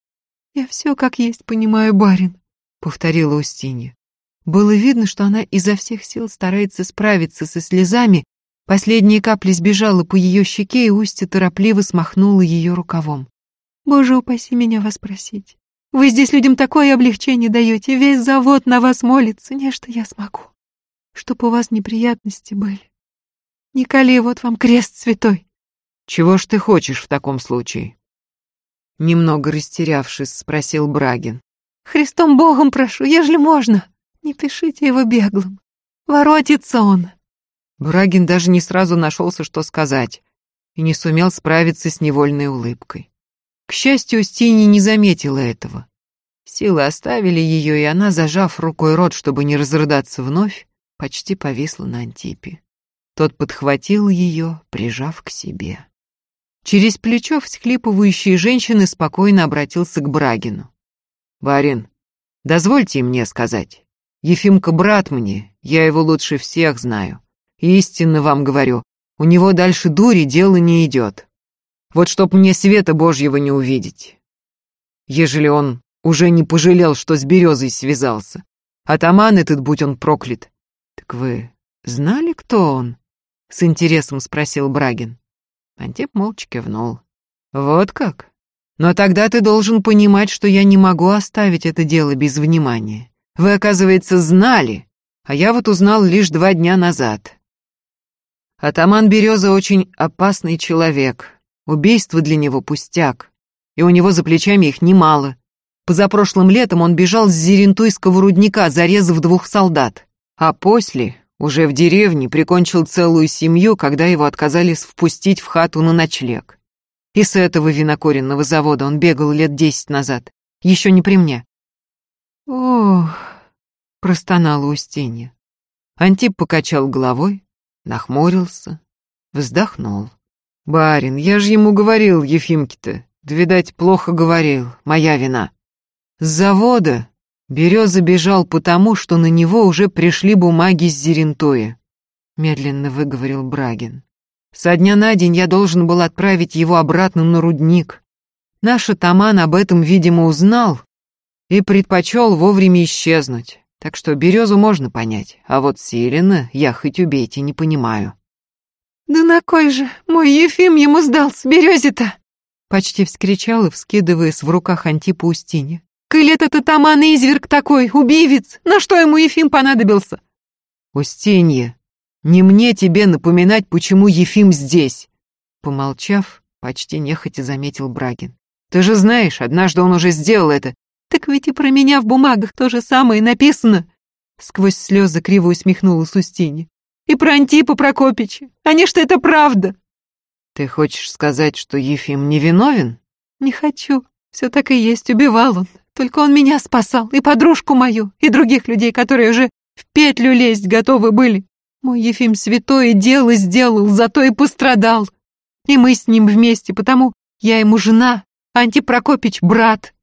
Я все как есть понимаю, барин, повторила Устинья. Было видно, что она изо всех сил старается справиться со слезами. Последняя капля сбежала по ее щеке, и Устья торопливо смахнула ее рукавом. «Боже, упаси меня вас просить. Вы здесь людям такое облегчение даете, весь завод на вас молится, не что я смогу. Чтоб у вас неприятности были. Николай, вот вам крест святой. Чего ж ты хочешь в таком случае? Немного растерявшись, спросил Брагин. Христом Богом прошу, ежели можно, не пишите его беглым. Воротится он. Брагин даже не сразу нашелся, что сказать, и не сумел справиться с невольной улыбкой. К счастью, Стини не заметила этого. Силы оставили ее, и она, зажав рукой рот, чтобы не разрыдаться вновь, почти повисла на Антипе. Тот подхватил ее, прижав к себе. Через плечо всхлипывающей женщины спокойно обратился к Брагину. «Барин, дозвольте мне сказать. Ефимка брат мне, я его лучше всех знаю. Истинно вам говорю, у него дальше дури дело не идет. Вот чтоб мне света Божьего не увидеть. Ежели он уже не пожалел, что с березой связался. Атаман этот, будь он проклят. Так вы знали, кто он? — с интересом спросил Брагин. Антип молча кивнул. «Вот как? Но тогда ты должен понимать, что я не могу оставить это дело без внимания. Вы, оказывается, знали, а я вот узнал лишь два дня назад. Атаман Береза очень опасный человек. Убийство для него пустяк, и у него за плечами их немало. Позапрошлым летом он бежал с Зерентуйского рудника, зарезав двух солдат, а после уже в деревне прикончил целую семью, когда его отказались впустить в хату на ночлег. И с этого винокуренного завода он бегал лет десять назад. Еще не при мне. Ох, простонала Устинья. Антип покачал головой, нахмурился, вздохнул. «Барин, я же ему говорил, Ефимке-то, да, видать, плохо говорил, моя вина. С завода Береза бежал потому, что на него уже пришли бумаги с Зерентоя, медленно выговорил Брагин. Со дня на день я должен был отправить его обратно на рудник. Наш атаман об этом, видимо, узнал и предпочел вовремя исчезнуть. Так что Березу можно понять, а вот Сирина я хоть убейте не понимаю. «Да на кой же мой Ефим ему сдался, Березе-то?» Почти вскричала, вскидываясь в руках Антипа Устинья. Коль этот атаман изверг такой, убивец, на что ему Ефим понадобился? Устинья, не мне тебе напоминать, почему Ефим здесь. Помолчав, почти нехотя заметил Брагин. Ты же знаешь, однажды он уже сделал это. Так ведь и про меня в бумагах то же самое написано. Сквозь слезы криво усмехнулась Устинья. и про Антипа Прокопича. Они что это правда. Ты хочешь сказать, что Ефим не виновен? Не хочу. Все так и есть, убивал он. Только он меня спасал, и подружку мою, и других людей, которые уже в петлю лезть готовы были. Мой Ефим святое дело сделал, зато и пострадал. И мы с ним вместе, потому я ему жена, а Антипрокопич брат.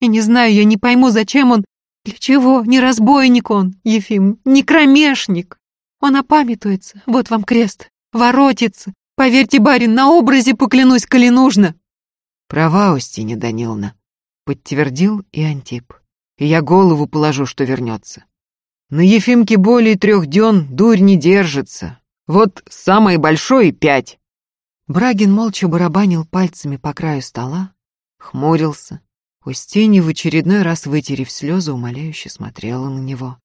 И не знаю, я не пойму, зачем он, для чего, не разбойник он, Ефим, не кромешник. Он опамятуется, вот вам крест, воротится. Поверьте, барин, на образе поклянусь, коли нужно. Права, Устинья Даниловна, подтвердил и Антип. И я голову положу, что вернется. На Ефимке более трех дён дурь не держится. Вот самое большое — пять. Брагин молча барабанил пальцами по краю стола, хмурился. Устинья в очередной раз, вытерев слезы, умоляюще смотрела на него.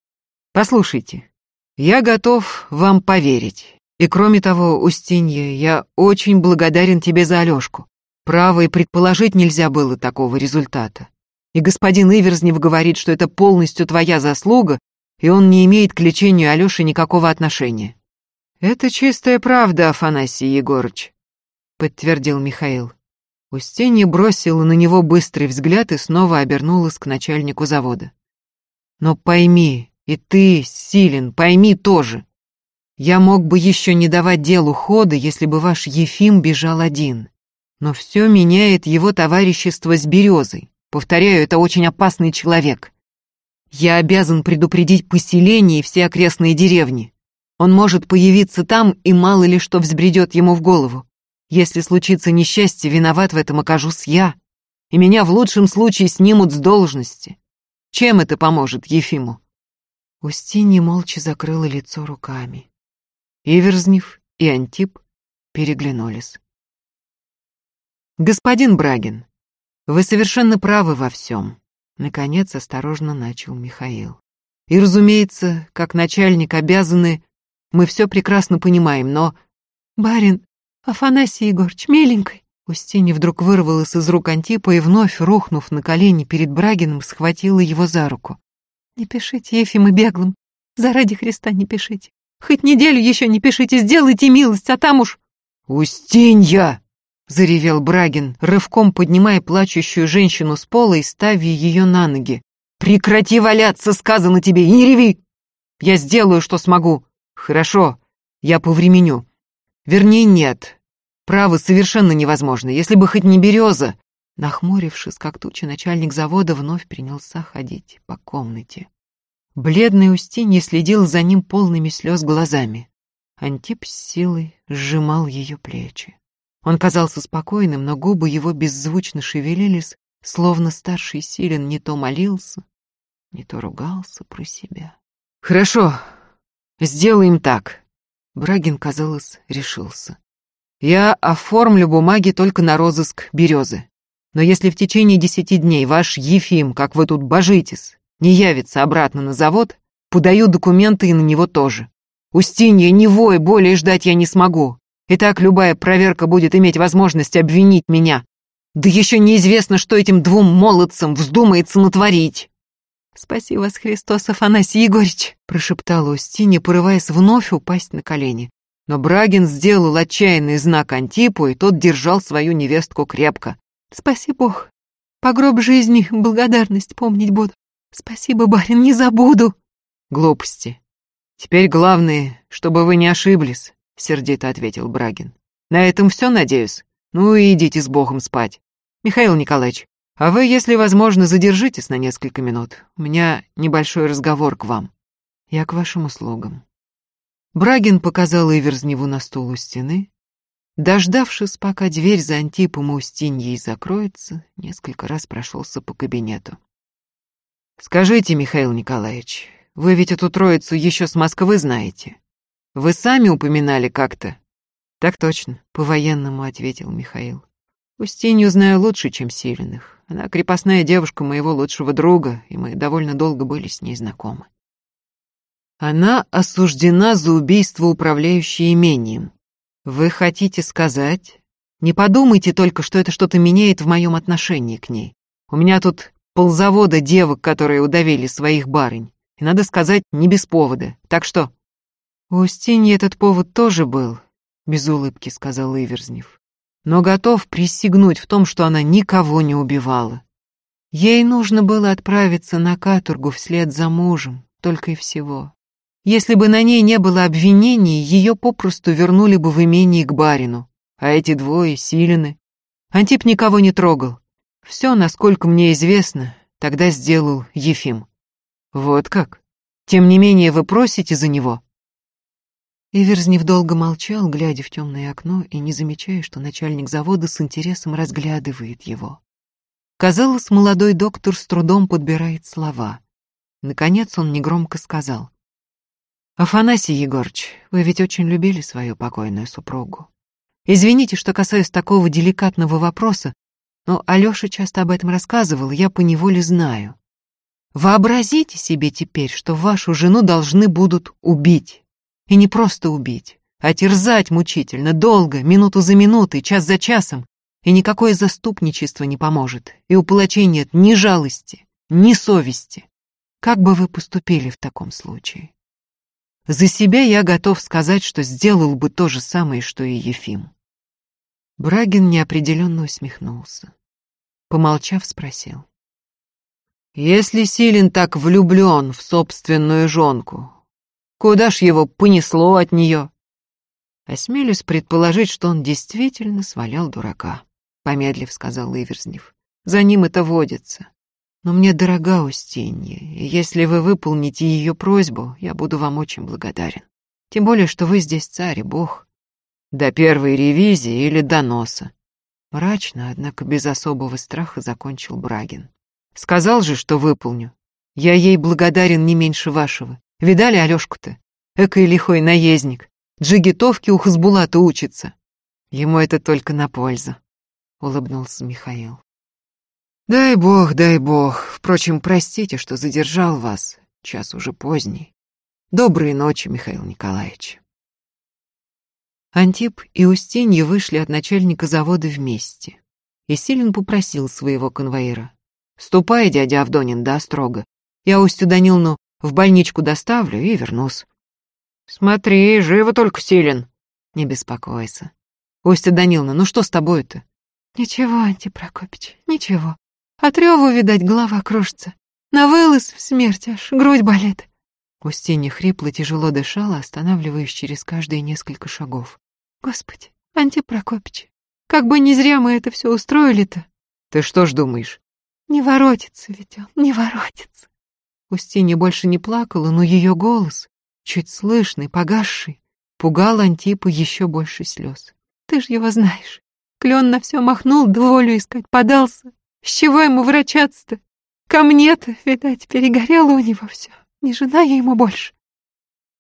«Послушайте, я готов вам поверить. И кроме того, Устинья, я очень благодарен тебе за Алёшку. Право и предположить нельзя было такого результата. И господин Иверзнев говорит, что это полностью твоя заслуга, и он не имеет к лечению Алёши никакого отношения. Это чистая правда, Афанасий Егорыч, подтвердил Михаил. Устинья бросила на него быстрый взгляд и снова обернулась к начальнику завода. Но пойми, и ты, Силин, пойми тоже. Я мог бы еще не давать делу хода, если бы ваш Ефим бежал один. Но все меняет его товарищество с Березой. Повторяю, это очень опасный человек. Я обязан предупредить поселение и все окрестные деревни. Он может появиться там, и мало ли что взбредет ему в голову. Если случится несчастье, виноват в этом окажусь я. И меня в лучшем случае снимут с должности. Чем это поможет Ефиму? Устинья молча закрыла лицо руками. Иверзнев и Антип переглянулись. «Господин Брагин, вы совершенно правы во всем», — наконец осторожно начал Михаил. «И, разумеется, как начальник обязаны, мы все прекрасно понимаем, но...» «Барин, Афанасий Егорыч, миленькой!» Устинья вдруг вырвалась из рук Антипа и, вновь рухнув на колени перед Брагиным, схватила его за руку. «Не пишите, Ефим и беглым. Заради Христа не пишите. Хоть неделю еще не пишите, сделайте милость, а там уж...» «Устинья!» — заревел Брагин, рывком поднимая плачущую женщину с пола и ставя ее на ноги. «Прекрати валяться, сказано тебе, и не реви! Я сделаю, что смогу. Хорошо, я повременю. Вернее, нет. Право совершенно невозможно. Если бы хоть не береза...» Нахмурившись, как туча, начальник завода вновь принялся ходить по комнате. Бледный Устинья следил за ним полными слез глазами. Антип с силой сжимал ее плечи. Он казался спокойным, но губы его беззвучно шевелились, словно старший Силен не то молился, не то ругался про себя. «Хорошо, сделаем так», — Брагин, казалось, решился. «Я оформлю бумаги только на розыск березы. Но если в течение десяти дней ваш Ефим, как вы тут божитесь, не явится обратно на завод, подаю документы и на него тоже. Устинья, не вой, более ждать я не смогу. И так любая проверка будет иметь возможность обвинить меня. Да еще неизвестно, что этим двум молодцам вздумается натворить. «Спаси вас, Христос Афанасий Егорич!» — прошептала Устинья, порываясь вновь упасть на колени. Но Брагин сделал отчаянный знак Антипу, и тот держал свою невестку крепко. «Спаси Бог! По гроб жизни благодарность помнить буду. Спасибо, барин, не забуду!» «Глупости. Теперь главное, чтобы вы не ошиблись. — сердито ответил Брагин. «На этом все, надеюсь? Ну и идите с Богом спать. Михаил Николаевич, а вы, если возможно, задержитесь на несколько минут. У меня небольшой разговор к вам. Я к вашим услугам». Брагин показал Иверзневу на стул у стены. Дождавшись, пока дверь за Антипом Устиньей закроется, несколько раз прошелся по кабинету. «Скажите, Михаил Николаевич, вы ведь эту троицу еще с Москвы знаете?» Вы сами упоминали как-то?» «Так точно», — по-военному ответил Михаил. «Устинью знаю лучше, чем Силиных. Она крепостная девушка моего лучшего друга, и мы довольно долго были с ней знакомы. Она осуждена за убийство управляющей имением. Вы хотите сказать? Не подумайте только, что это что-то меняет в моем отношении к ней. У меня тут ползавода девок, которые удавили своих барынь. И надо сказать, не без повода. Так что У Устиньи этот повод тоже был, без улыбки сказал Иверзнев. Но готов присягнуть в том, что она никого не убивала. Ей нужно было отправиться на каторгу вслед за мужем, только и всего. Если бы на ней не было обвинений, ее попросту вернули бы в имение к барину. А эти двое, Силины. Антип никого не трогал. Все, насколько мне известно, тогда сделал Ефим. Вот как? Тем не менее, вы просите за него? Иверзнев долго молчал, глядя в темное окно и не замечая, что начальник завода с интересом разглядывает его. Казалось, молодой доктор с трудом подбирает слова. Наконец он негромко сказал. «Афанасий Егорыч, вы ведь очень любили свою покойную супругу. Извините, что касаюсь такого деликатного вопроса, но Алёша часто об этом рассказывал, я поневоле знаю. Вообразите себе теперь, что вашу жену должны будут убить. И не просто убить, а терзать мучительно, долго, минуту за минутой, час за часом, и никакое заступничество не поможет, и у палачей нет ни жалости, ни совести. Как бы вы поступили в таком случае? За себя я готов сказать, что сделал бы то же самое, что и Ефим. Брагин неопределенно усмехнулся. Помолчав, спросил. «Если Силин так влюблен в собственную жонку, куда ж его понесло от нее?» Осмелюсь предположить, что он действительно свалял дурака, помедлив сказал Иверзнев. За ним это водится. Но мне дорога Устинья, и если вы выполните ее просьбу, я буду вам очень благодарен. Тем более, что вы здесь царь и бог. До первой ревизии или доноса. Мрачно, однако без особого страха закончил Брагин. Сказал же, что выполню. Я ей благодарен не меньше вашего. Видали Алёшку-то? Экой лихой наездник. Джигитовки у Хазбулата учится. Ему это только на пользу, — улыбнулся Михаил. Дай бог, дай бог. Впрочем, простите, что задержал вас. Час уже поздний. Доброй ночи, Михаил Николаевич. Антип и Устинья вышли от начальника завода вместе. И Силин попросил своего конвоира. «Ступай, дядя Авдонин, да, строго. Я Устью Данилну в больничку доставлю и вернусь». «Смотри, живо только, Силин». «Не беспокойся». «Устья Даниловна, ну что с тобой-то?» «Ничего, Антип Прокопич, ничего. От рёва, видать, голова кружится. На вылаз в смерть аж, грудь болит. Устинья хрипло тяжело дышала, останавливаясь через каждые несколько шагов. Господи, Антип Прокопич, как бы не зря мы это все устроили-то. Ты что ж думаешь? Не воротится ведь он, не воротится. Устинья больше не плакала, но ее голос, чуть слышный, погасший, пугал Антипу еще больше слез. Ты ж его знаешь. Клен на все махнул, да волю искать подался. С чего ему врачаться-то? Ко мне-то, видать, перегорело у него все. Не жена я ему больше.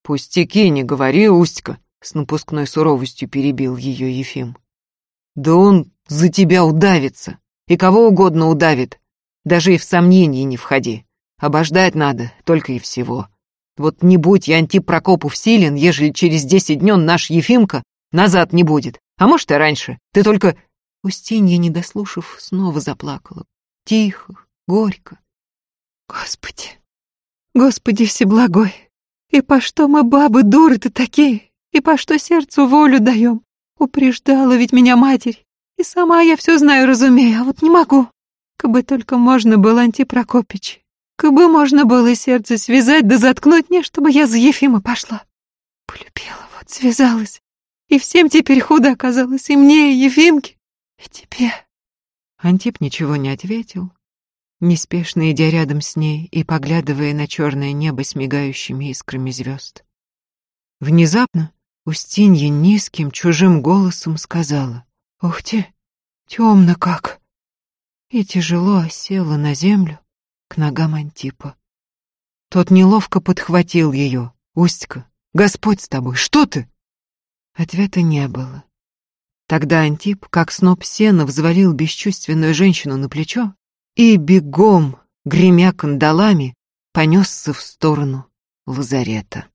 Пустяки, не говори, Устька, с напускной суровостью перебил ее Ефим. Да он за тебя удавится, и кого угодно удавит. Даже и в сомнении не входи. Обождать надо, только и всего. Вот не будь я Антип Прокопов силен, ежели через десять дней наш Ефимка назад не будет. А может, и раньше. Ты только Устинья, не дослушав, снова заплакала. Тихо, горько. Господи, Господи всеблагой, и по что мы, бабы, дуры-то такие, и по что сердцу волю даем? Упреждала ведь меня матерь, и сама я все знаю, разумею, а вот не могу. Кабы только можно было, Антипрокопич, кабы можно было сердце связать да заткнуть мне, чтобы я за Ефима пошла. Полюбила, вот, связалась, и всем теперь худо оказалось, и мне, и Ефимке. И тебе. Антип ничего не ответил, неспешно идя рядом с ней и поглядывая на черное небо с мигающими искрами звезд. Внезапно Устинья низким чужим голосом сказала «Ух ты, темно как!» и тяжело осела на землю к ногам Антипа. Тот неловко подхватил ее. «Устька, Господь с тобой, что ты?» Ответа не было. Тогда Антип, как сноп сена, взвалил бесчувственную женщину на плечо и бегом, гремя кандалами, понесся в сторону лазарета.